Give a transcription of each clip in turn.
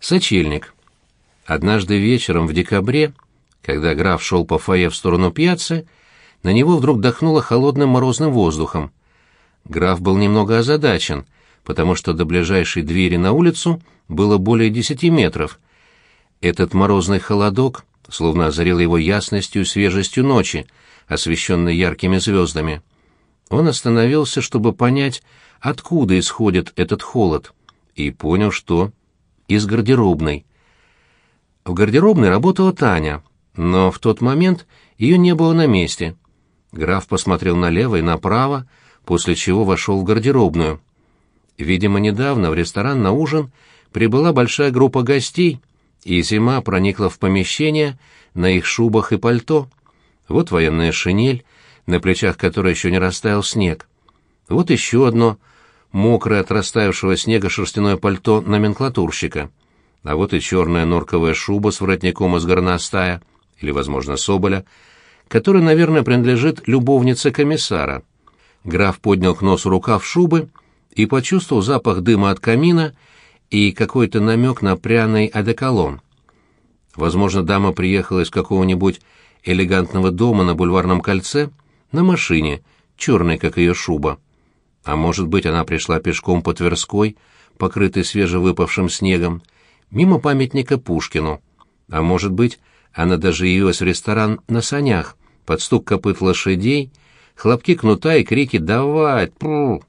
Сочельник. Однажды вечером в декабре, когда граф шел по фойе в сторону пьяцы, на него вдруг дохнуло холодным морозным воздухом. Граф был немного озадачен, потому что до ближайшей двери на улицу было более десяти метров. Этот морозный холодок словно озарил его ясностью и свежестью ночи, освещенной яркими звездами. Он остановился, чтобы понять, откуда исходит этот холод, и понял, что из гардеробной. В гардеробной работала Таня, но в тот момент ее не было на месте. Граф посмотрел налево и направо, после чего вошел в гардеробную. Видимо, недавно в ресторан на ужин прибыла большая группа гостей, и зима проникла в помещение на их шубах и пальто. Вот военная шинель, на плечах которой еще не растаял снег. Вот еще одно мокрое от растаявшего снега шерстяное пальто номенклатурщика. А вот и черная норковая шуба с воротником из горностая, или, возможно, соболя, который, наверное, принадлежит любовнице комиссара. Граф поднял к носу рукав шубы и почувствовал запах дыма от камина и какой-то намек на пряный одеколон. Возможно, дама приехала из какого-нибудь элегантного дома на бульварном кольце на машине, черной, как ее шуба. А может быть, она пришла пешком по Тверской, покрытой свежевыпавшим снегом, мимо памятника Пушкину. А может быть, она даже явилась в ресторан на санях, под стук копыт лошадей, хлопки кнута и крики «Давай!» Пру!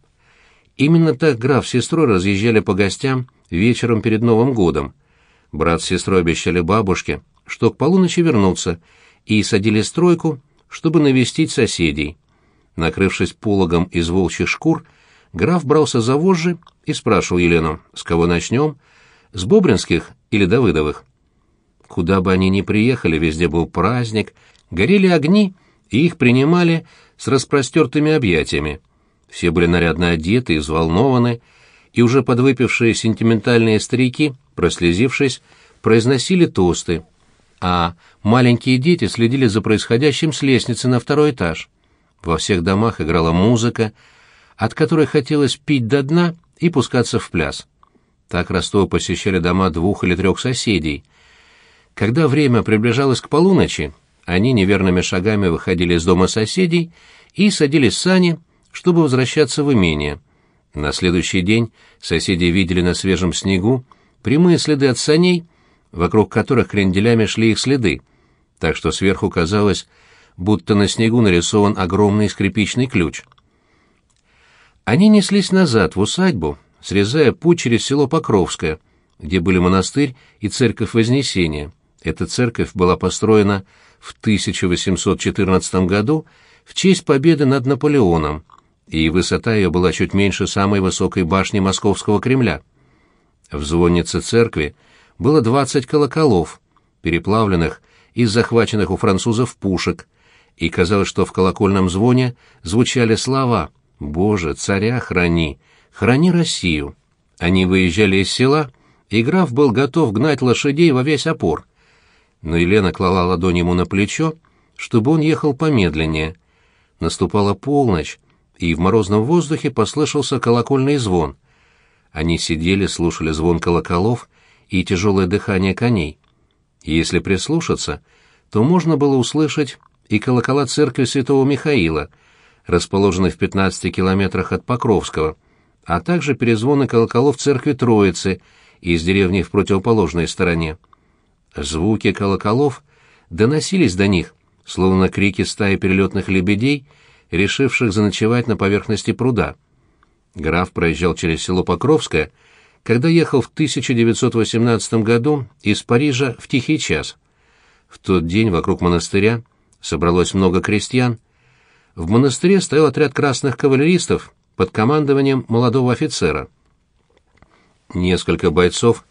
Именно так граф с сестрой разъезжали по гостям вечером перед Новым годом. Брат с сестрой обещали бабушке, что к полуночи вернутся, и садили стройку, чтобы навестить соседей. Накрывшись пологом из волчьих шкур, граф брался за вожжи и спрашивал Елену, с кого начнем, с Бобринских или Давыдовых. Куда бы они ни приехали, везде был праздник, горели огни, и их принимали с распростертыми объятиями. Все были нарядно одеты и взволнованы, и уже подвыпившие сентиментальные старики, прослезившись, произносили тосты, а маленькие дети следили за происходящим с лестницы на второй этаж. Во всех домах играла музыка, от которой хотелось пить до дна и пускаться в пляс. Так Ростова посещали дома двух или трех соседей. Когда время приближалось к полуночи, они неверными шагами выходили из дома соседей и садились в сани, чтобы возвращаться в имение. На следующий день соседи видели на свежем снегу прямые следы от саней, вокруг которых кренделями шли их следы, так что сверху казалось, будто на снегу нарисован огромный скрипичный ключ. Они неслись назад в усадьбу, срезая путь через село Покровское, где были монастырь и церковь Вознесения. Эта церковь была построена в 1814 году в честь победы над Наполеоном, и высота ее была чуть меньше самой высокой башни Московского Кремля. В звоннице церкви было 20 колоколов, переплавленных из захваченных у французов пушек, и казалось, что в колокольном звоне звучали слова «Боже, царя храни, храни Россию». Они выезжали из села, и граф был готов гнать лошадей во весь опор. Но Елена клала ладонь ему на плечо, чтобы он ехал помедленнее. Наступала полночь, и в морозном воздухе послышался колокольный звон. Они сидели, слушали звон колоколов и тяжелое дыхание коней. Если прислушаться, то можно было услышать и колокола церкви святого Михаила, расположенной в 15 километрах от Покровского, а также перезвоны колоколов церкви Троицы из деревни в противоположной стороне. Звуки колоколов доносились до них, словно крики стаи перелетных лебедей, решивших заночевать на поверхности пруда. Граф проезжал через село Покровское, когда ехал в 1918 году из Парижа в тихий час. В тот день вокруг монастыря собралось много крестьян. В монастыре стоял отряд красных кавалеристов под командованием молодого офицера. Несколько бойцов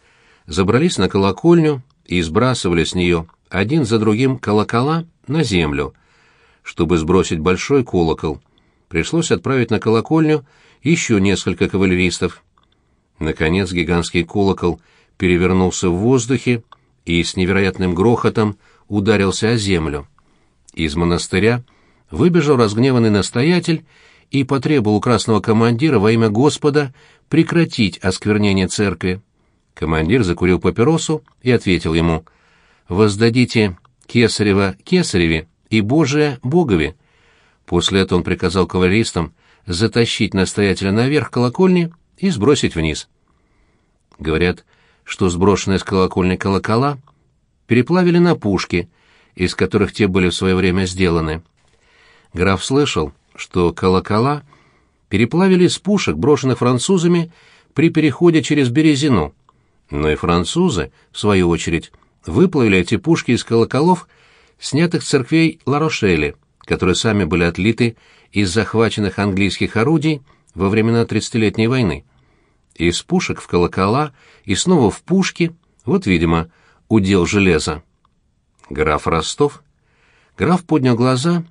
забрались на колокольню и сбрасывали с нее один за другим колокола на землю. Чтобы сбросить большой колокол, пришлось отправить на колокольню еще несколько кавалеристов. Наконец гигантский колокол перевернулся в воздухе и с невероятным грохотом ударился о землю. Из монастыря выбежал разгневанный настоятель и потребовал у красного командира во имя Господа прекратить осквернение церкви. Командир закурил папиросу и ответил ему, «Воздадите кесарева кесареве и Божие Богове». После этого он приказал кавалеристам затащить настоятеля наверх колокольни и сбросить вниз. Говорят, что сброшенные с колокольни колокола переплавили на пушки, из которых те были в свое время сделаны. Граф слышал, что колокола переплавили из пушек, брошенных французами при переходе через Березину. Но и французы, в свою очередь, выплавили эти пушки из колоколов, снятых с церквей Ларошели, которые сами были отлиты из захваченных английских орудий во времена Тридцатилетней войны. Из пушек в колокола и снова в пушки, вот, видимо, удел железа. Граф Ростов? Граф поднял глаза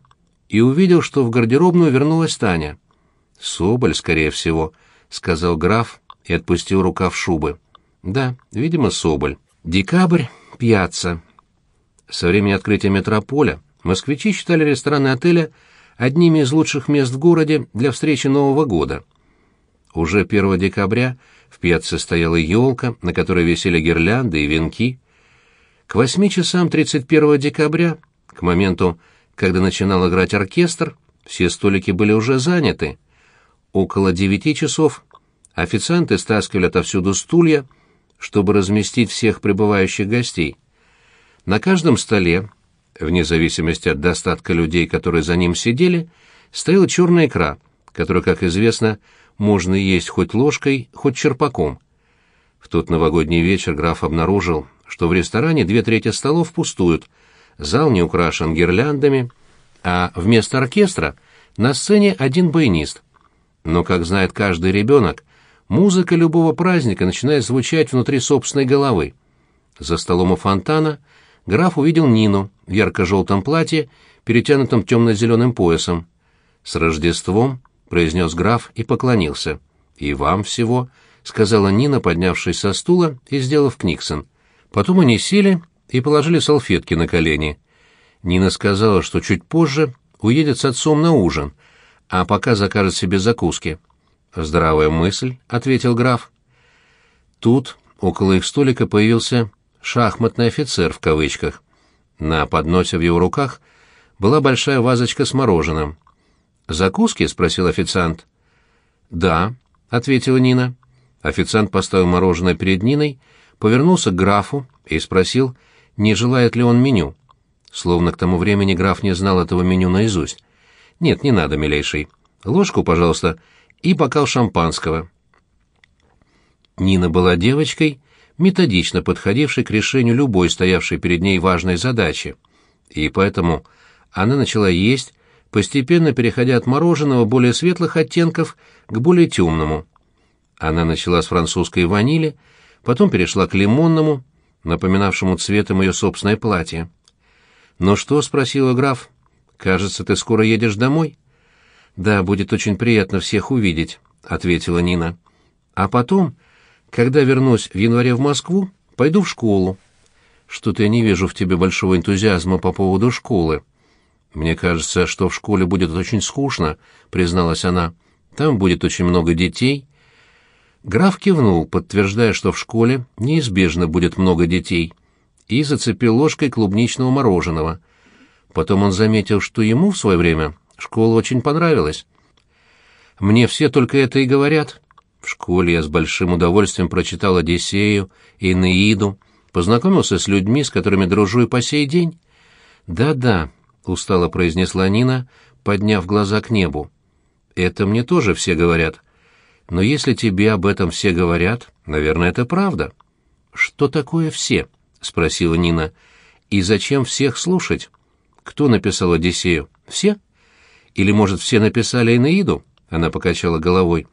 и увидел, что в гардеробную вернулась Таня. «Соболь, скорее всего», — сказал граф и отпустил рукав шубы. «Да, видимо, Соболь. Декабрь, пьяца». Со времени открытия метрополя москвичи считали рестораны отеля одними из лучших мест в городе для встречи Нового года. Уже 1 декабря в пьяце стояла елка, на которой висели гирлянды и венки. К восьми часам 31 декабря, к моменту, когда начинал играть оркестр, все столики были уже заняты. Около девяти часов официанты стаскивали отовсюду стулья, чтобы разместить всех прибывающих гостей. На каждом столе, вне зависимости от достатка людей, которые за ним сидели, стояла черная икра, которую, как известно, можно есть хоть ложкой, хоть черпаком. В тот новогодний вечер граф обнаружил, что в ресторане две трети столов пустуют, зал не украшен гирляндами, а вместо оркестра на сцене один баянист. Но, как знает каждый ребенок, музыка любого праздника начинает звучать внутри собственной головы. За столом у фонтана граф увидел Нину в ярко-желтом платье, перетянутом темно-зеленым поясом. «С Рождеством!» — произнес граф и поклонился. «И вам всего!» — сказала Нина, поднявшись со стула и сделав книксон. Потом они сели и положили салфетки на колени. Нина сказала, что чуть позже уедет с отцом на ужин, а пока закажет себе закуски. «Здравая мысль», — ответил граф. Тут около их столика появился «шахматный офицер» в кавычках. На подносе в его руках была большая вазочка с мороженым. «Закуски?» — спросил официант. «Да», — ответила Нина. Официант поставил мороженое перед Ниной, повернулся к графу и спросил, не желает ли он меню. Словно к тому времени граф не знал этого меню наизусть. «Нет, не надо, милейший. Ложку, пожалуйста, и бокал шампанского». Нина была девочкой, методично подходившей к решению любой стоявшей перед ней важной задачи, и поэтому она начала есть, постепенно переходя от мороженого более светлых оттенков к более темному. Она начала с французской ванили, потом перешла к лимонному, напоминавшему цветом ее собственное платье. «Ну что?» — спросила граф. «Кажется, ты скоро едешь домой?» «Да, будет очень приятно всех увидеть», — ответила Нина. «А потом, когда вернусь в январе в Москву, пойду в школу. Что-то я не вижу в тебе большого энтузиазма по поводу школы». «Мне кажется, что в школе будет очень скучно», — призналась она. «Там будет очень много детей». Граф кивнул, подтверждая, что в школе неизбежно будет много детей — и зацепил ложкой клубничного мороженого. Потом он заметил, что ему в свое время школа очень понравилась. «Мне все только это и говорят. В школе я с большим удовольствием прочитал Одиссею и Неиду, познакомился с людьми, с которыми дружу и по сей день». «Да-да», — устало произнесла Нина, подняв глаза к небу. «Это мне тоже все говорят. Но если тебе об этом все говорят, наверное, это правда». «Что такое все?» — спросила Нина. «И зачем всех слушать? Кто написал Одиссею? Все? Или, может, все написали Энеиду?» Она покачала головой.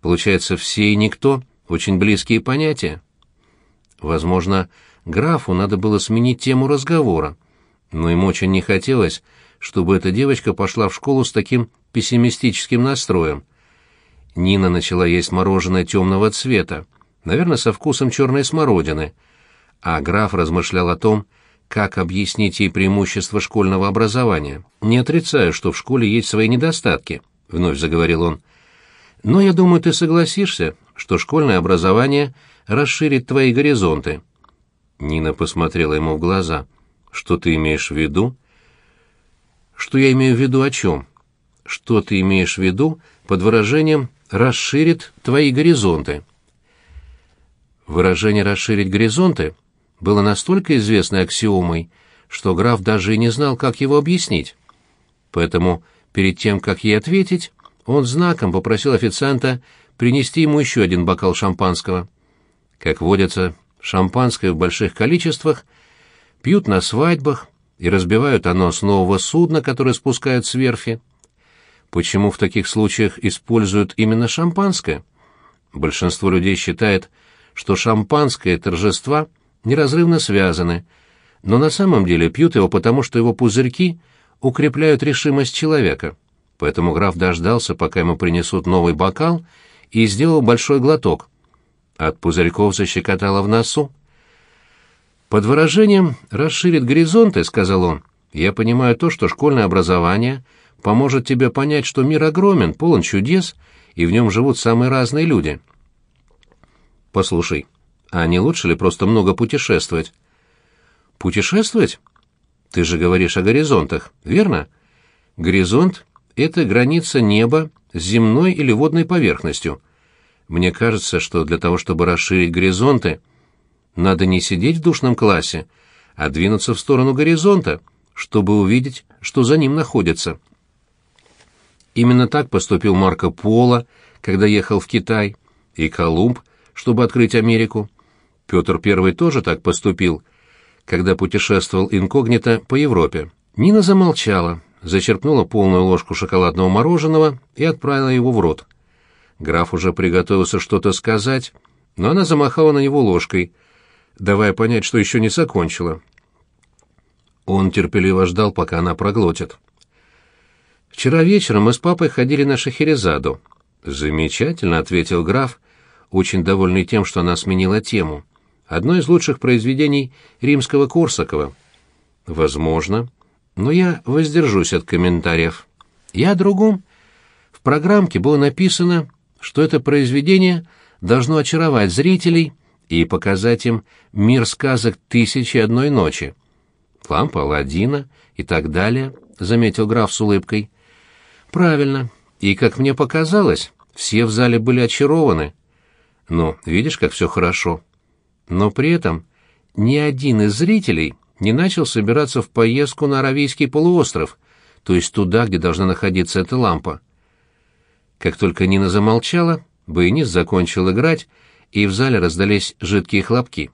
«Получается, все и никто — очень близкие понятия». Возможно, графу надо было сменить тему разговора, но ему очень не хотелось, чтобы эта девочка пошла в школу с таким пессимистическим настроем. Нина начала есть мороженое темного цвета, наверное, со вкусом черной смородины — а граф размышлял о том, как объяснить ей преимущество школьного образования. «Не отрицаю, что в школе есть свои недостатки», — вновь заговорил он. «Но я думаю, ты согласишься, что школьное образование расширит твои горизонты». Нина посмотрела ему в глаза. «Что ты имеешь в виду?» «Что я имею в виду о чем?» «Что ты имеешь в виду под выражением «расширит твои горизонты»?» Выражение «расширить горизонты» было настолько известной аксиомой, что граф даже и не знал, как его объяснить. Поэтому, перед тем, как ей ответить, он знаком попросил официанта принести ему еще один бокал шампанского. Как водится, шампанское в больших количествах пьют на свадьбах и разбивают оно с нового судна, которое спускают с верфи. Почему в таких случаях используют именно шампанское? Большинство людей считает, что шампанское и торжества неразрывно связаны, но на самом деле пьют его потому, что его пузырьки укрепляют решимость человека. Поэтому граф дождался, пока ему принесут новый бокал, и сделал большой глоток. От пузырьков защекотало в носу. «Под выражением «расширит горизонты», — сказал он, — «я понимаю то, что школьное образование поможет тебе понять, что мир огромен, полон чудес, и в нем живут самые разные люди». Послушай, а не лучше ли просто много путешествовать? Путешествовать? Ты же говоришь о горизонтах, верно? Горизонт — это граница неба с земной или водной поверхностью. Мне кажется, что для того, чтобы расширить горизонты, надо не сидеть в душном классе, а двинуться в сторону горизонта, чтобы увидеть, что за ним находится. Именно так поступил Марко Поло, когда ехал в Китай, и Колумб, чтобы открыть Америку. Петр I тоже так поступил, когда путешествовал инкогнито по Европе. Нина замолчала, зачерпнула полную ложку шоколадного мороженого и отправила его в рот. Граф уже приготовился что-то сказать, но она замахала на него ложкой, давая понять, что еще не закончила. Он терпеливо ждал, пока она проглотит. «Вчера вечером мы с папой ходили на Шахерезаду». «Замечательно», — ответил граф, очень довольный тем, что она сменила тему. Одно из лучших произведений римского Корсакова. Возможно, но я воздержусь от комментариев. Я о другом. В программке было написано, что это произведение должно очаровать зрителей и показать им мир сказок «Тысячи одной ночи». Лампа Аладдина и так далее, — заметил граф с улыбкой. Правильно. И, как мне показалось, все в зале были очарованы. Ну, видишь, как все хорошо. Но при этом ни один из зрителей не начал собираться в поездку на Аравийский полуостров, то есть туда, где должна находиться эта лампа. Как только Нина замолчала, баянист закончил играть, и в зале раздались жидкие хлопки.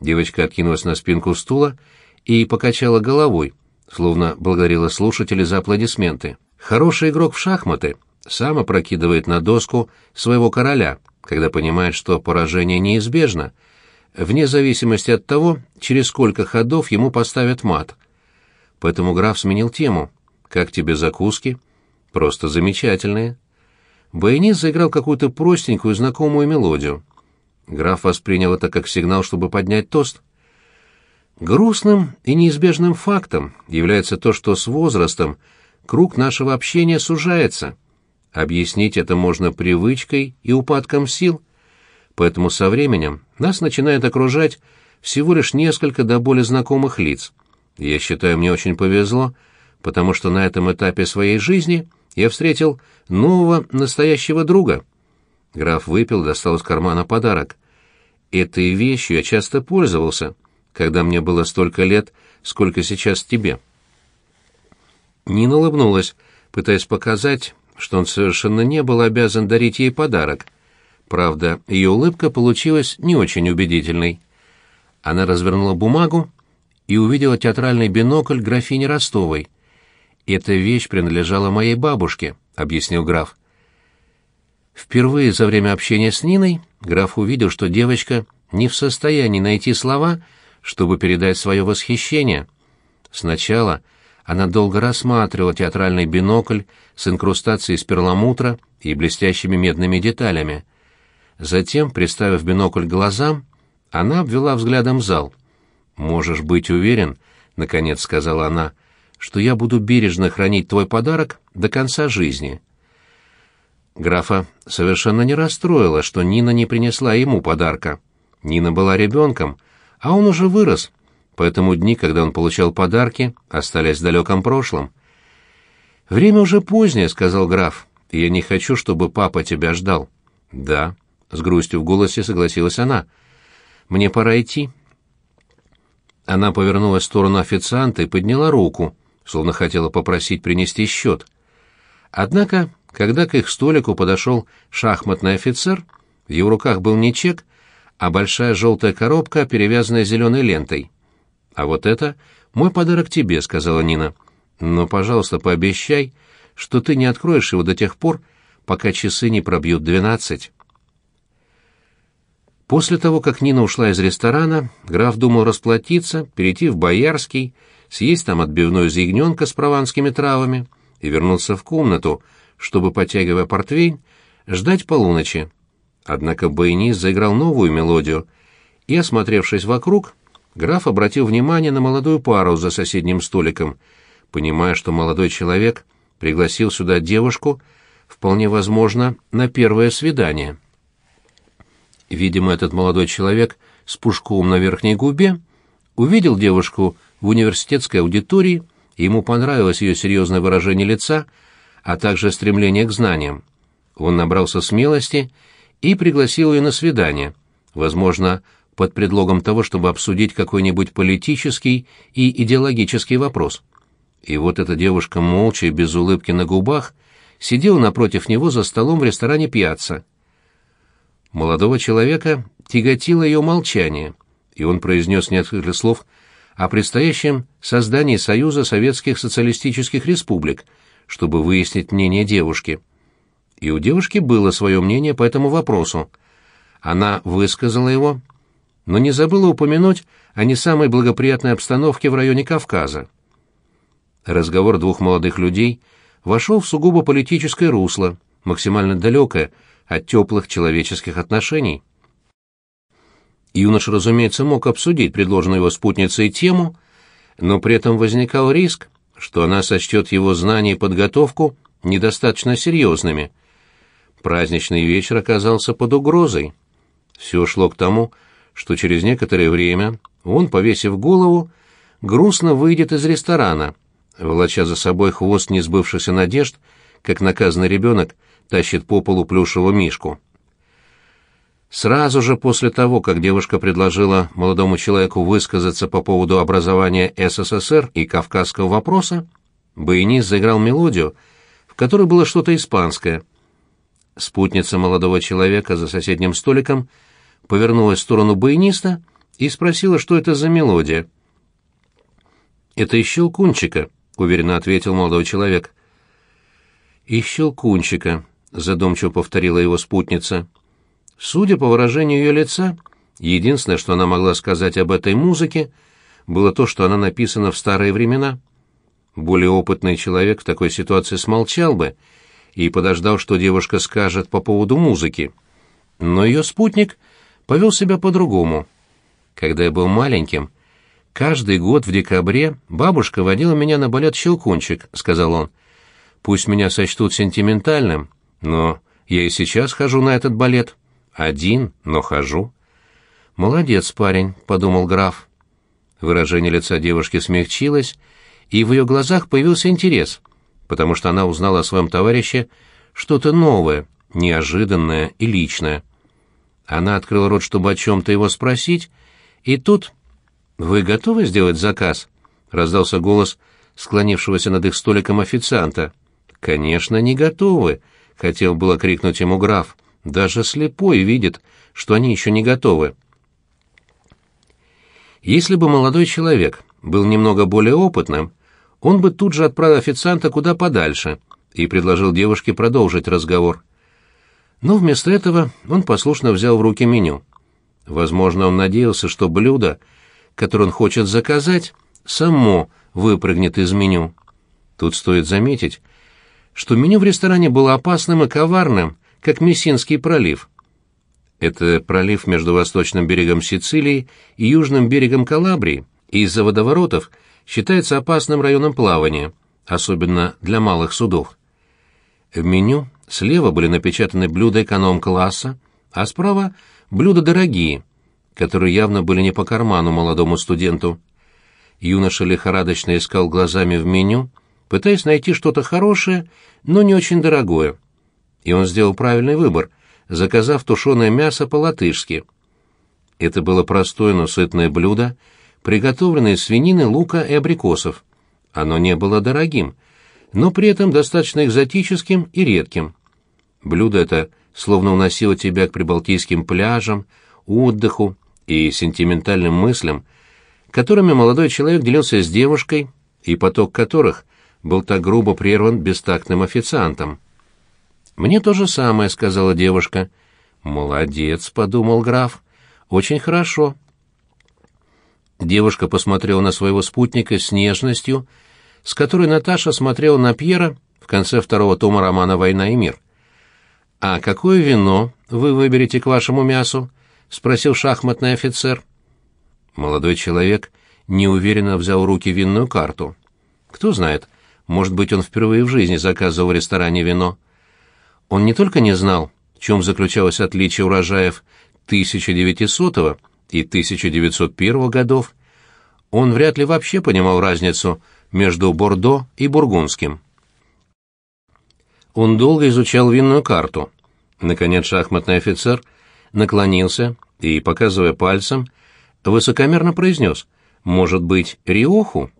Девочка откинулась на спинку стула и покачала головой, словно благодарила слушателей за аплодисменты. Хороший игрок в шахматы сам опрокидывает на доску своего короля, когда понимает, что поражение неизбежно, вне зависимости от того, через сколько ходов ему поставят мат. Поэтому граф сменил тему. «Как тебе закуски?» «Просто замечательные». Баянист заиграл какую-то простенькую знакомую мелодию. Граф воспринял это как сигнал, чтобы поднять тост. Грустным и неизбежным фактом является то, что с возрастом круг нашего общения сужается — Объяснить это можно привычкой и упадком сил. Поэтому со временем нас начинает окружать всего лишь несколько до боли знакомых лиц. Я считаю, мне очень повезло, потому что на этом этапе своей жизни я встретил нового настоящего друга. Граф выпил, достал из кармана подарок. Этой вещью я часто пользовался, когда мне было столько лет, сколько сейчас тебе. Нина улыбнулась, пытаясь показать, что он совершенно не был обязан дарить ей подарок. Правда, ее улыбка получилась не очень убедительной. Она развернула бумагу и увидела театральный бинокль графини Ростовой. «Эта вещь принадлежала моей бабушке», — объяснил граф. Впервые за время общения с Ниной граф увидел, что девочка не в состоянии найти слова, чтобы передать свое восхищение. Сначала она долго рассматривала театральный бинокль с инкрустацией из перламутра и блестящими медными деталями. Затем, приставив бинокль глазам, она обвела взглядом зал. «Можешь быть уверен», — наконец сказала она, — «что я буду бережно хранить твой подарок до конца жизни». Графа совершенно не расстроило, что Нина не принесла ему подарка. Нина была ребенком, а он уже вырос, поэтому дни, когда он получал подарки, остались в далеком прошлом. «Время уже позднее», — сказал граф, — «и я не хочу, чтобы папа тебя ждал». «Да», — с грустью в голосе согласилась она. «Мне пора идти». Она повернулась в сторону официанта и подняла руку, словно хотела попросить принести счет. Однако, когда к их столику подошел шахматный офицер, в его руках был не чек, а большая желтая коробка, перевязанная зеленой лентой. «А вот это мой подарок тебе», — сказала Нина. «Но, пожалуйста, пообещай, что ты не откроешь его до тех пор, пока часы не пробьют двенадцать». После того, как Нина ушла из ресторана, граф думал расплатиться, перейти в Боярский, съесть там отбивную из ягненка с прованскими травами и вернуться в комнату, чтобы, потягивая портвейн, ждать полуночи. Однако баянист заиграл новую мелодию, и, осмотревшись вокруг, граф обратил внимание на молодую пару за соседним столиком, понимая, что молодой человек пригласил сюда девушку, вполне возможно, на первое свидание. Видимо, этот молодой человек с пушком на верхней губе увидел девушку в университетской аудитории, и ему понравилось ее серьезное выражение лица, а также стремление к знаниям. Он набрался смелости и пригласил ее на свидание, возможно, под предлогом того, чтобы обсудить какой-нибудь политический и идеологический вопрос. И вот эта девушка молча и без улыбки на губах сидела напротив него за столом в ресторане «Пьяцца». Молодого человека тяготило ее молчание, и он произнес несколько слов о предстоящем создании Союза Советских Социалистических Республик, чтобы выяснить мнение девушки. И у девушки было свое мнение по этому вопросу. Она высказала его, но не забыла упомянуть о не самой благоприятной обстановке в районе Кавказа. Разговор двух молодых людей вошел в сугубо политическое русло, максимально далекое от теплых человеческих отношений. Юнош, разумеется, мог обсудить предложенную его спутницей тему, но при этом возникал риск, что она сочтет его знания и подготовку недостаточно серьезными. Праздничный вечер оказался под угрозой. Все шло к тому, что через некоторое время он, повесив голову, грустно выйдет из ресторана, волоча за собой хвост несбывшихся надежд, как наказанный ребенок тащит по полу плюшевого мишку. Сразу же после того, как девушка предложила молодому человеку высказаться по поводу образования СССР и кавказского вопроса, баянист заиграл мелодию, в которой было что-то испанское. Спутница молодого человека за соседним столиком повернулась в сторону баяниста и спросила, что это за мелодия. «Это из Щелкунчика», — уверенно ответил молодой человек. «Из Щелкунчика», — задумчиво повторила его спутница. Судя по выражению ее лица, единственное, что она могла сказать об этой музыке, было то, что она написана в старые времена. Более опытный человек в такой ситуации смолчал бы и подождал, что девушка скажет по поводу музыки. Но ее спутник повел себя по-другому. Когда я был маленьким, каждый год в декабре бабушка водила меня на балет «Щелкунчик», — сказал он. Пусть меня сочтут сентиментальным, но я и сейчас хожу на этот балет. Один, но хожу. Молодец, парень, подумал граф. Выражение лица девушки смягчилось, и в ее глазах появился интерес, потому что она узнала о своем товарище что-то новое, неожиданное и личное. Она открыла рот, чтобы о чем-то его спросить, и тут... «Вы готовы сделать заказ?» — раздался голос склонившегося над их столиком официанта. «Конечно, не готовы», — хотел было крикнуть ему граф. «Даже слепой видит, что они еще не готовы». Если бы молодой человек был немного более опытным, он бы тут же отправил официанта куда подальше и предложил девушке продолжить разговор. Но вместо этого он послушно взял в руки меню. Возможно, он надеялся, что блюдо, которое он хочет заказать, само выпрыгнет из меню. Тут стоит заметить, что меню в ресторане было опасным и коварным, как Мессинский пролив. Это пролив между восточным берегом Сицилии и южным берегом Калабрии, и из-за водоворотов считается опасным районом плавания, особенно для малых судов. В меню Слева были напечатаны блюда эконом-класса, а справа — блюда дорогие, которые явно были не по карману молодому студенту. Юноша лихорадочно искал глазами в меню, пытаясь найти что-то хорошее, но не очень дорогое. И он сделал правильный выбор, заказав тушеное мясо по-латышски. Это было простое, но сытное блюдо, приготовленное из свинины, лука и абрикосов. Оно не было дорогим, но при этом достаточно экзотическим и редким. Блюдо это словно уносило тебя к прибалтийским пляжам, отдыху и сентиментальным мыслям, которыми молодой человек делился с девушкой, и поток которых был так грубо прерван бестактным официантом. «Мне то же самое», — сказала девушка. «Молодец», — подумал граф. «Очень хорошо». Девушка посмотрела на своего спутника с нежностью, с которой Наташа смотрела на Пьера в конце второго тома романа «Война и мир». «А какое вино вы выберете к вашему мясу?» — спросил шахматный офицер. Молодой человек неуверенно взял в руки винную карту. Кто знает, может быть, он впервые в жизни заказывал в ресторане вино. Он не только не знал, в чем заключалось отличие урожаев 1900 и 1901 годов, он вряд ли вообще понимал разницу между Бордо и Бургундским. Он долго изучал винную карту. Наконец шахматный офицер наклонился и, показывая пальцем, высокомерно произнес «Может быть, Риоху?»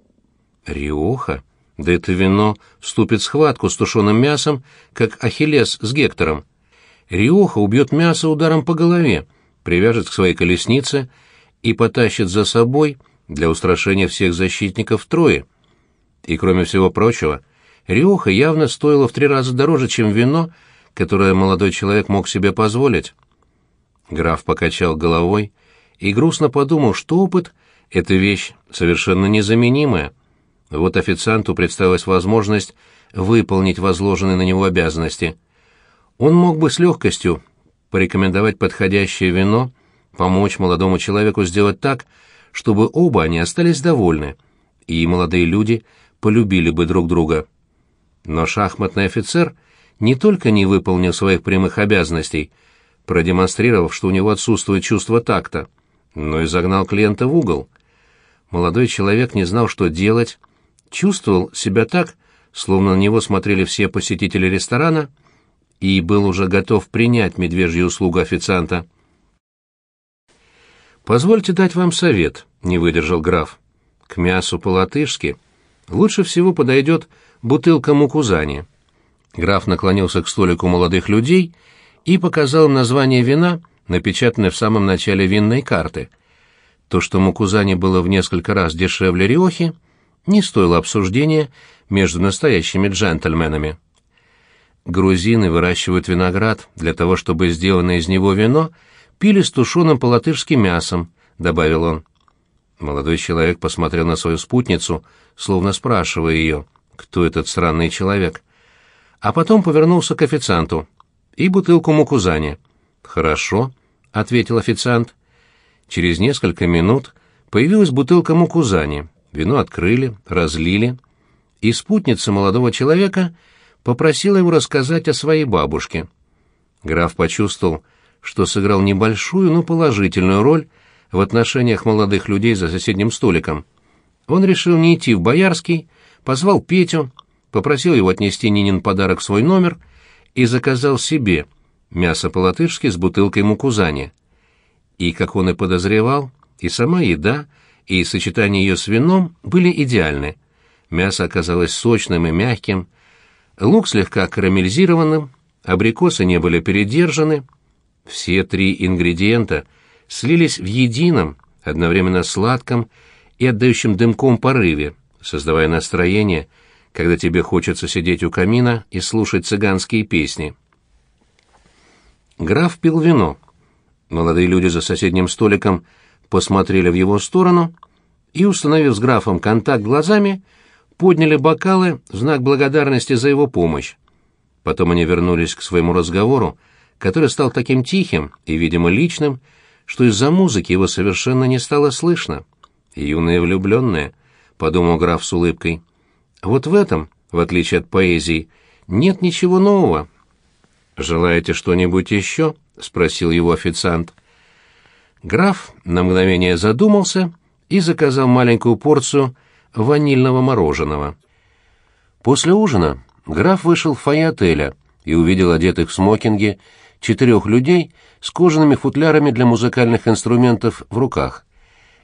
«Риоха? Да это вино вступит в схватку с тушеным мясом, как Ахиллес с Гектором. Риоха убьет мясо ударом по голове, привяжет к своей колеснице и потащит за собой для устрашения всех защитников Трои. И, кроме всего прочего, Риоха явно стоила в три раза дороже, чем вино, которое молодой человек мог себе позволить. Граф покачал головой и грустно подумал, что опыт — это вещь совершенно незаменимая. Вот официанту представилась возможность выполнить возложенные на него обязанности. Он мог бы с легкостью порекомендовать подходящее вино, помочь молодому человеку сделать так, чтобы оба они остались довольны, и молодые люди полюбили бы друг друга. Но шахматный офицер не только не выполнил своих прямых обязанностей, продемонстрировав, что у него отсутствует чувство такта, но и загнал клиента в угол. Молодой человек не знал, что делать, чувствовал себя так, словно на него смотрели все посетители ресторана, и был уже готов принять медвежью услугу официанта. «Позвольте дать вам совет», — не выдержал граф. «К мясу по-латышски лучше всего подойдет бутылка мукузани». Граф наклонился к столику молодых людей и показал им название вина, напечатанное в самом начале винной карты. То, что мукузани было в несколько раз дешевле риохи, не стоило обсуждения между настоящими джентльменами. Грузины выращивают виноград для того, чтобы сделанное из него вино пили с тушеным по-латышски мясом, добавил он. Молодой человек посмотрел на свою спутницу, словно спрашивая ее, кто этот странный человек. А потом повернулся к официанту. «И бутылку мукузани». «Хорошо», — ответил официант. Через несколько минут появилась бутылка мукузани. Вино открыли, разлили, и спутница молодого человека попросила его рассказать о своей бабушке. Граф почувствовал, что сыграл небольшую, но положительную роль в отношениях молодых людей за соседним столиком. Он решил не идти в Боярский, позвал Петю, попросил его отнести Нинин подарок в свой номер и заказал себе мясо по-латышски с бутылкой мукузани. И, как он и подозревал, и сама еда, и сочетание ее с вином были идеальны. Мясо оказалось сочным и мягким, лук слегка карамелизированным, абрикосы не были передержаны. Все три ингредиента слились в едином, одновременно сладком и отдающем дымком порыве, создавая настроение, когда тебе хочется сидеть у камина и слушать цыганские песни. Граф пил вино. Молодые люди за соседним столиком посмотрели в его сторону и, установив с графом контакт глазами, подняли бокалы в знак благодарности за его помощь. Потом они вернулись к своему разговору, который стал таким тихим и, видимо, личным, что из-за музыки его совершенно не стало слышно. «Юные влюбленные», — подумал граф с улыбкой. «Вот в этом, в отличие от поэзии, нет ничего нового». «Желаете что-нибудь еще?» — спросил его официант. Граф на мгновение задумался и заказал маленькую порцию ванильного мороженого. После ужина граф вышел в фойе отеля и увидел одетых в смокинге четырех людей с кожаными футлярами для музыкальных инструментов в руках.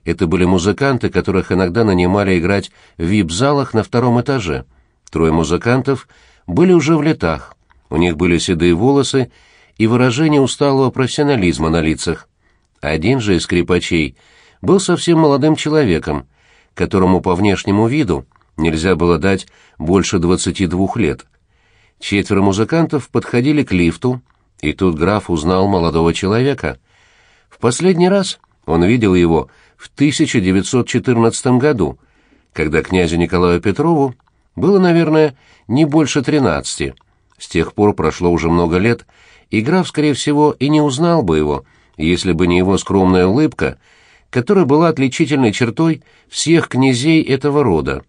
Это были музыканты, которых иногда нанимали играть в вип-залах на втором этаже. Трое музыкантов были уже в летах. У них были седые волосы и выражение усталого профессионализма на лицах. Один же из скрипачей был совсем молодым человеком, которому по внешнему виду нельзя было дать больше двадцати двух лет. Четверо музыкантов подходили к лифту, и тут граф узнал молодого человека. В последний раз он видел его в 1914 году, когда князю Николаю Петрову было, наверное, не больше тринадцати. С тех пор прошло уже много лет, и граф, скорее всего, и не узнал бы его, если бы не его скромная улыбка, которая была отличительной чертой всех князей этого рода.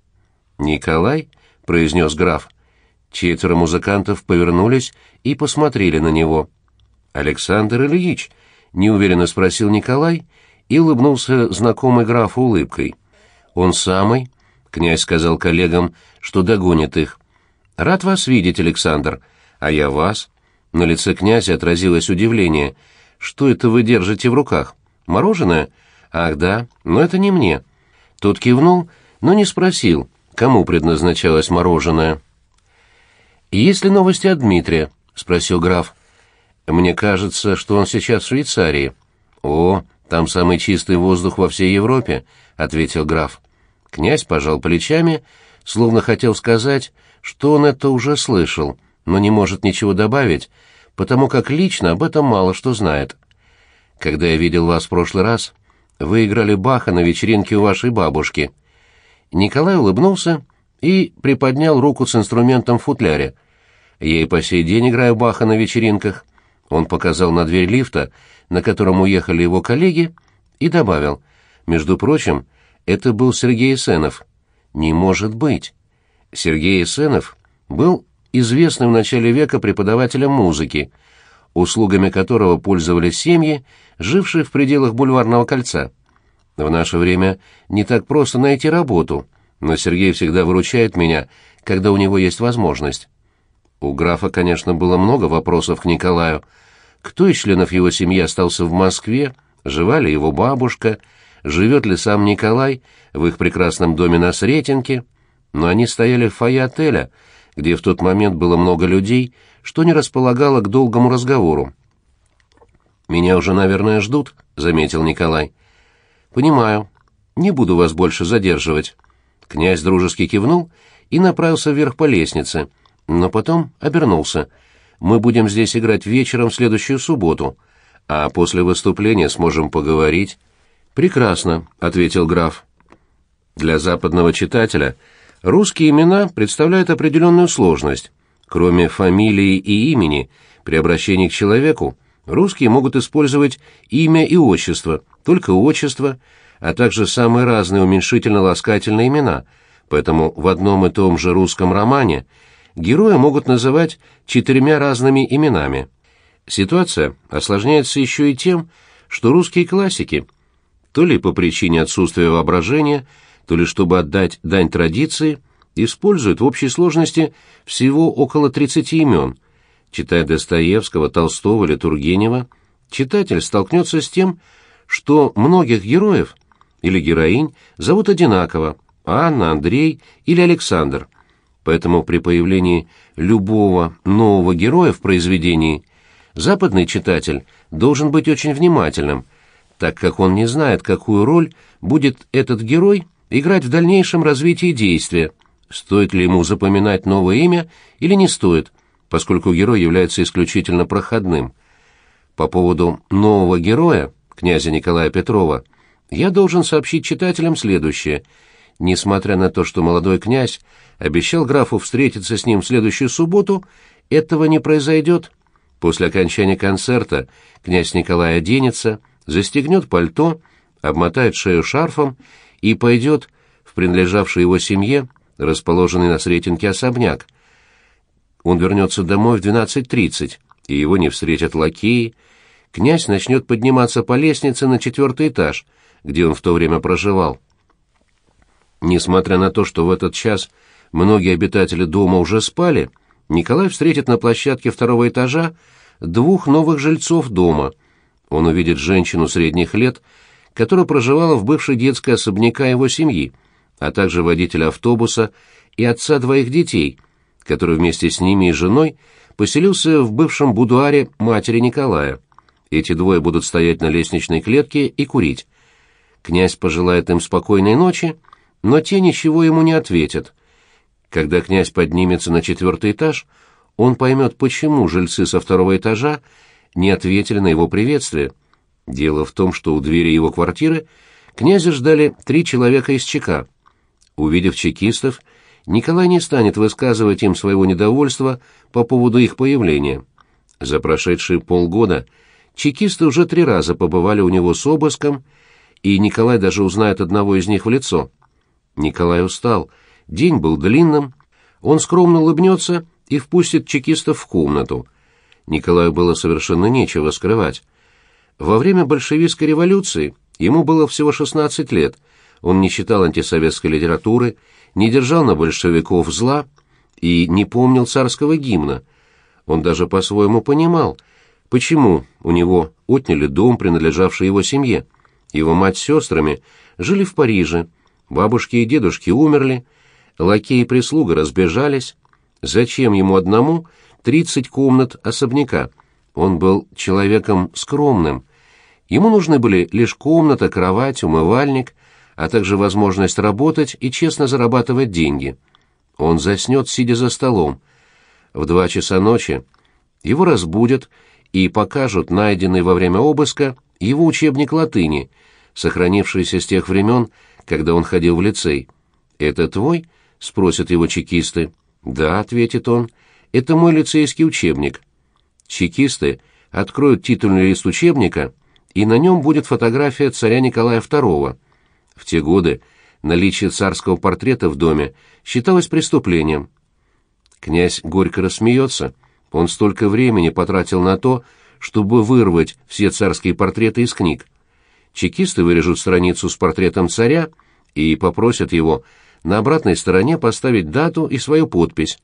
«Николай?» — произнес граф. Четверо музыкантов повернулись и посмотрели на него. «Александр Ильич?» — неуверенно спросил Николай и улыбнулся знакомой графу улыбкой. «Он самый?» — князь сказал коллегам, что догонит их. «Рад вас видеть, Александр. А я вас». На лице князя отразилось удивление. «Что это вы держите в руках? Мороженое? Ах, да, но это не мне». Тот кивнул, но не спросил, кому предназначалось мороженое. «Есть ли новости от Дмитрия?» — спросил граф. «Мне кажется, что он сейчас в Швейцарии». «О, там самый чистый воздух во всей Европе», — ответил граф. Князь пожал плечами, словно хотел сказать, что он это уже слышал, но не может ничего добавить, потому как лично об этом мало что знает. Когда я видел вас в прошлый раз, вы играли Баха на вечеринке у вашей бабушки. Николай улыбнулся и приподнял руку с инструментом в футляре. Я и по сей день играю Баха на вечеринках. Он показал на дверь лифта, на котором уехали его коллеги, и добавил, между прочим, это был Сергей Сенов. Не может быть. Сергей Есенов был известным в начале века преподавателем музыки, услугами которого пользовались семьи, жившие в пределах бульварного кольца. В наше время не так просто найти работу, но Сергей всегда выручает меня, когда у него есть возможность. У графа, конечно, было много вопросов к Николаю. Кто из членов его семьи остался в Москве, жива ли его бабушка, живет ли сам Николай в их прекрасном доме на Сретенке, но они стояли в фойе отеля, где в тот момент было много людей, что не располагало к долгому разговору. «Меня уже, наверное, ждут», — заметил Николай. «Понимаю. Не буду вас больше задерживать». Князь дружески кивнул и направился вверх по лестнице, но потом обернулся. «Мы будем здесь играть вечером в следующую субботу, а после выступления сможем поговорить». «Прекрасно», — ответил граф. Для западного читателя — Русские имена представляют определенную сложность. Кроме фамилии и имени, при обращении к человеку, русские могут использовать имя и отчество, только отчество, а также самые разные уменьшительно-ласкательные имена, поэтому в одном и том же русском романе героя могут называть четырьмя разными именами. Ситуация осложняется еще и тем, что русские классики, то ли по причине отсутствия воображения, то ли чтобы отдать дань традиции, используют в общей сложности всего около 30 имен. Читая Достоевского, Толстого или Тургенева, читатель столкнется с тем, что многих героев или героинь зовут одинаково – Анна, Андрей или Александр. Поэтому при появлении любого нового героя в произведении западный читатель должен быть очень внимательным, так как он не знает, какую роль будет этот герой играть в дальнейшем развитии действия, стоит ли ему запоминать новое имя или не стоит, поскольку герой является исключительно проходным. По поводу нового героя, князя Николая Петрова, я должен сообщить читателям следующее. Несмотря на то, что молодой князь обещал графу встретиться с ним в следующую субботу, этого не произойдет. После окончания концерта князь Николай оденется, застегнет пальто, обмотает шею шарфом и пойдет в принадлежавший его семье, расположенный на Сретенке особняк. Он вернется домой в 12.30, и его не встретят лакеи, князь начнет подниматься по лестнице на четвертый этаж, где он в то время проживал. Несмотря на то, что в этот час многие обитатели дома уже спали, Николай встретит на площадке второго этажа двух новых жильцов дома. Он увидит женщину средних лет, которая проживала в бывшей детской особняка его семьи, а также водителя автобуса и отца двоих детей, который вместе с ними и женой поселился в бывшем будуаре матери Николая. Эти двое будут стоять на лестничной клетке и курить. Князь пожелает им спокойной ночи, но те ничего ему не ответят. Когда князь поднимется на четвертый этаж, он поймет, почему жильцы со второго этажа не ответили на его приветствие. Дело в том, что у двери его квартиры князя ждали три человека из ЧК. Увидев чекистов, Николай не станет высказывать им своего недовольства по поводу их появления. За прошедшие полгода чекисты уже три раза побывали у него с обыском, и Николай даже узнает одного из них в лицо. Николай устал, день был длинным, он скромно улыбнется и впустит чекистов в комнату. Николаю было совершенно нечего скрывать. Во время большевистской революции ему было всего 16 лет, он не читал антисоветской литературы, не держал на большевиков зла и не помнил царского гимна. Он даже по-своему понимал, почему у него отняли дом, принадлежавший его семье. Его мать с сестрами жили в Париже, бабушки и дедушки умерли, лакеи и прислуга разбежались. Зачем ему одному тридцать комнат особняка? Он был человеком скромным. Ему нужны были лишь комната, кровать, умывальник — а также возможность работать и честно зарабатывать деньги. Он заснет, сидя за столом. В два часа ночи его разбудят и покажут найденный во время обыска его учебник латыни, сохранившийся с тех времен, когда он ходил в лицей. «Это твой?» — спросят его чекисты. «Да», — ответит он, — «это мой лицейский учебник». Чекисты откроют титульный лист учебника, и на нем будет фотография царя Николая II — в те годы наличие царского портрета в доме считалось преступлением. Князь горько рассмеется. Он столько времени потратил на то, чтобы вырвать все царские портреты из книг. Чекисты вырежут страницу с портретом царя и попросят его на обратной стороне поставить дату и свою подпись.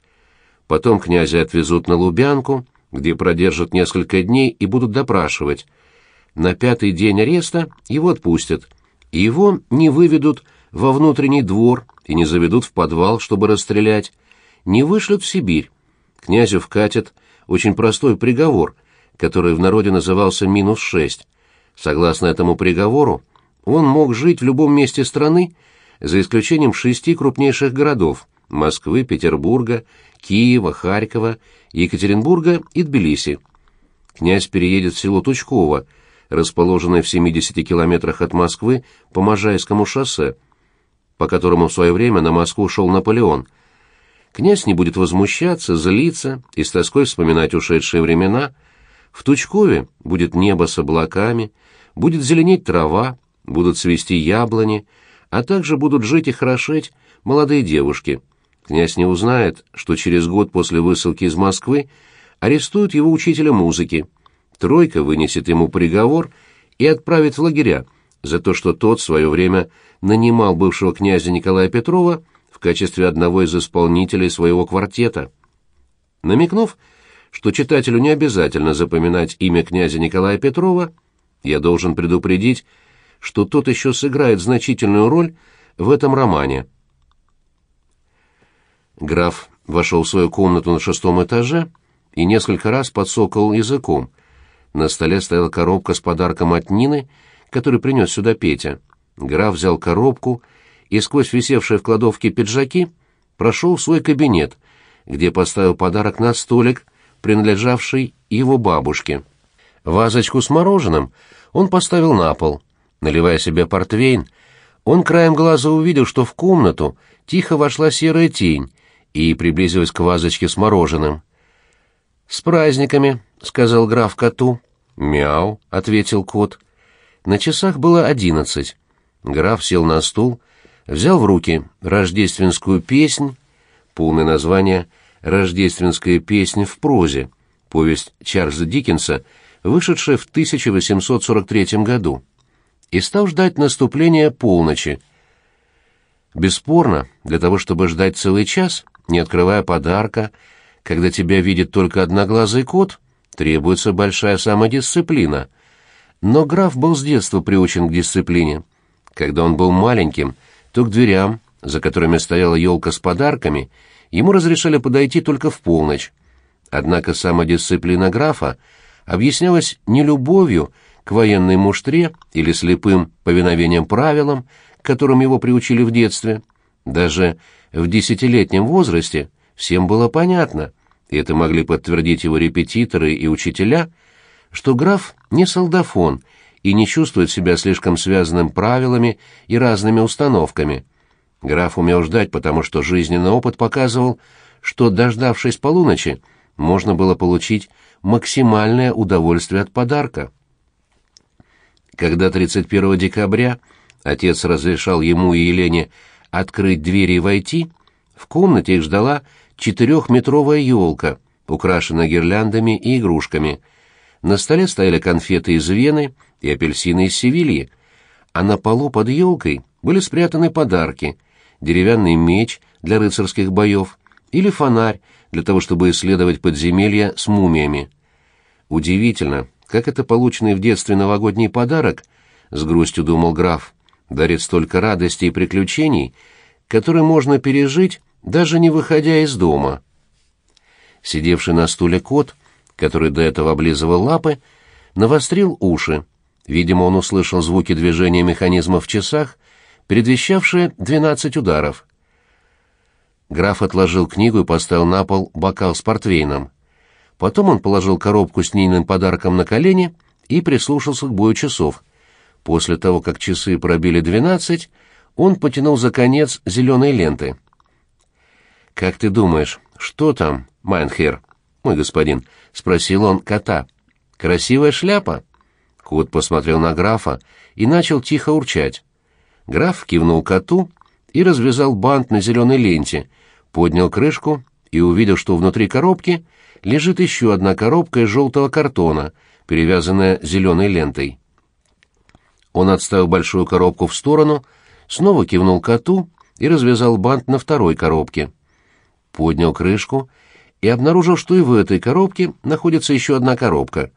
Потом князя отвезут на Лубянку, где продержат несколько дней и будут допрашивать. На пятый день ареста его отпустят – его не выведут во внутренний двор и не заведут в подвал, чтобы расстрелять, не вышлют в Сибирь. Князю вкатят очень простой приговор, который в народе назывался «минус шесть». Согласно этому приговору, он мог жить в любом месте страны, за исключением шести крупнейших городов – Москвы, Петербурга, Киева, Харькова, Екатеринбурга и Тбилиси. Князь переедет в село Тучково – расположенной в 70 километрах от Москвы по Можайскому шоссе, по которому в свое время на Москву шел Наполеон. Князь не будет возмущаться, злиться и с тоской вспоминать ушедшие времена. В Тучкове будет небо с облаками, будет зеленеть трава, будут цвести яблони, а также будут жить и хорошеть молодые девушки. Князь не узнает, что через год после высылки из Москвы арестуют его учителя музыки – Тройка вынесет ему приговор и отправит в лагеря за то, что тот в свое время нанимал бывшего князя Николая Петрова в качестве одного из исполнителей своего квартета. Намекнув, что читателю не обязательно запоминать имя князя Николая Петрова, я должен предупредить, что тот еще сыграет значительную роль в этом романе. Граф вошел в свою комнату на шестом этаже и несколько раз подсокал языком, на столе стояла коробка с подарком от Нины, который принес сюда Петя. Граф взял коробку и сквозь висевшие в кладовке пиджаки прошел в свой кабинет, где поставил подарок на столик, принадлежавший его бабушке. Вазочку с мороженым он поставил на пол. Наливая себе портвейн, он краем глаза увидел, что в комнату тихо вошла серая тень и приблизилась к вазочке с мороженым. «С праздниками!» — сказал граф коту. «Мяу», — ответил кот. На часах было одиннадцать. Граф сел на стул, взял в руки рождественскую песнь, полное название «Рождественская песня в прозе», повесть Чарльза Диккенса, вышедшая в 1843 году, и стал ждать наступления полночи. Бесспорно, для того, чтобы ждать целый час, не открывая подарка, когда тебя видит только одноглазый кот, требуется большая самодисциплина. Но граф был с детства приучен к дисциплине. Когда он был маленьким, то к дверям, за которыми стояла елка с подарками, ему разрешали подойти только в полночь. Однако самодисциплина графа объяснялась не любовью к военной муштре или слепым повиновением правилам, которым его приучили в детстве. Даже в десятилетнем возрасте всем было понятно, и это могли подтвердить его репетиторы и учителя, что граф не солдафон и не чувствует себя слишком связанным правилами и разными установками. Граф умел ждать, потому что жизненный опыт показывал, что, дождавшись полуночи, можно было получить максимальное удовольствие от подарка. Когда 31 декабря отец разрешал ему и Елене открыть двери и войти, в комнате их ждала четырехметровая елка, украшенная гирляндами и игрушками. На столе стояли конфеты из Вены и апельсины из Севильи, а на полу под елкой были спрятаны подарки — деревянный меч для рыцарских боев или фонарь для того, чтобы исследовать подземелья с мумиями. Удивительно, как это полученный в детстве новогодний подарок, с грустью думал граф, дарит столько радости и приключений, которые можно пережить, даже не выходя из дома. Сидевший на стуле кот, который до этого облизывал лапы, навострил уши. Видимо, он услышал звуки движения механизма в часах, предвещавшие двенадцать ударов. Граф отложил книгу и поставил на пол бокал с портвейном. Потом он положил коробку с Нининым подарком на колени и прислушался к бою часов. После того, как часы пробили двенадцать, он потянул за конец зеленой ленты. «Как ты думаешь, что там, Майнхер?» «Мой господин», — спросил он кота. «Красивая шляпа?» Кот посмотрел на графа и начал тихо урчать. Граф кивнул коту и развязал бант на зеленой ленте — поднял крышку и увидел, что внутри коробки лежит еще одна коробка из желтого картона, перевязанная зеленой лентой. Он отставил большую коробку в сторону, снова кивнул коту и развязал бант на второй коробке. Поднял крышку и обнаружил, что и в этой коробке находится еще одна коробка.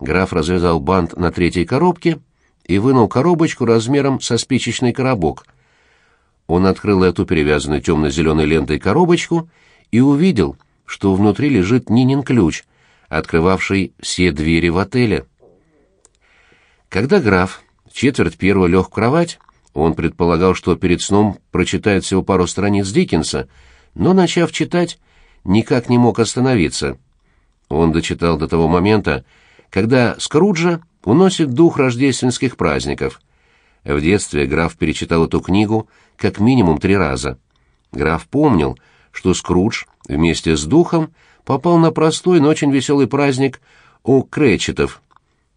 Граф развязал бант на третьей коробке и вынул коробочку размером со спичечный коробок — он открыл эту перевязанную темно-зеленой лентой коробочку и увидел, что внутри лежит Нинин ключ, открывавший все двери в отеле. Когда граф четверть первого лег в кровать, он предполагал, что перед сном прочитает всего пару страниц Диккенса, но, начав читать, никак не мог остановиться. Он дочитал до того момента, когда Скруджа уносит дух рождественских праздников. В детстве граф перечитал эту книгу как минимум три раза. Граф помнил, что Скрудж вместе с духом попал на простой, но очень веселый праздник у Кречетов.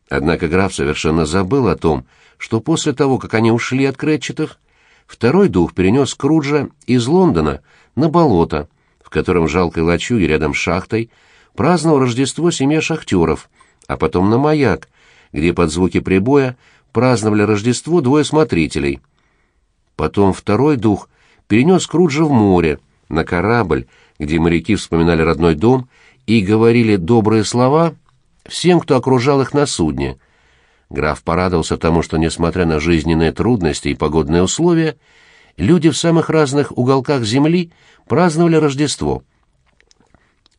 Однако граф совершенно забыл о том, что после того, как они ушли от Кречетов, второй дух перенес Скруджа из Лондона на болото, в котором жалкой лачуге рядом с шахтой праздновал Рождество семья шахтеров, а потом на маяк, где под звуки прибоя праздновали Рождество двое смотрителей — Потом второй дух перенес Скруджа в море, на корабль, где моряки вспоминали родной дом и говорили добрые слова всем, кто окружал их на судне. Граф порадовался тому, что, несмотря на жизненные трудности и погодные условия, люди в самых разных уголках земли праздновали Рождество.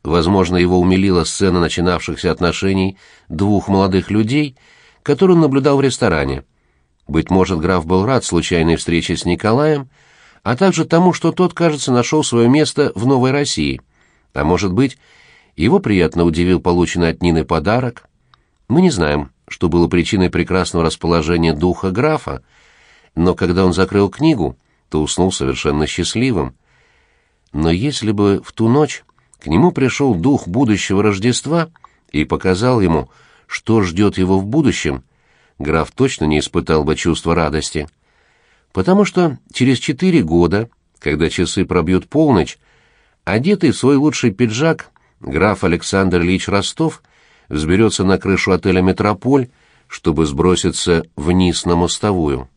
Возможно, его умилила сцена начинавшихся отношений двух молодых людей, которые он наблюдал в ресторане. Быть может, граф был рад случайной встрече с Николаем, а также тому, что тот, кажется, нашел свое место в Новой России. А может быть, его приятно удивил полученный от Нины подарок. Мы не знаем, что было причиной прекрасного расположения духа графа, но когда он закрыл книгу, то уснул совершенно счастливым. Но если бы в ту ночь к нему пришел дух будущего Рождества и показал ему, что ждет его в будущем, граф точно не испытал бы чувства радости. Потому что через четыре года, когда часы пробьют полночь, одетый в свой лучший пиджак, граф Александр Ильич Ростов взберется на крышу отеля «Метрополь», чтобы сброситься вниз на мостовую.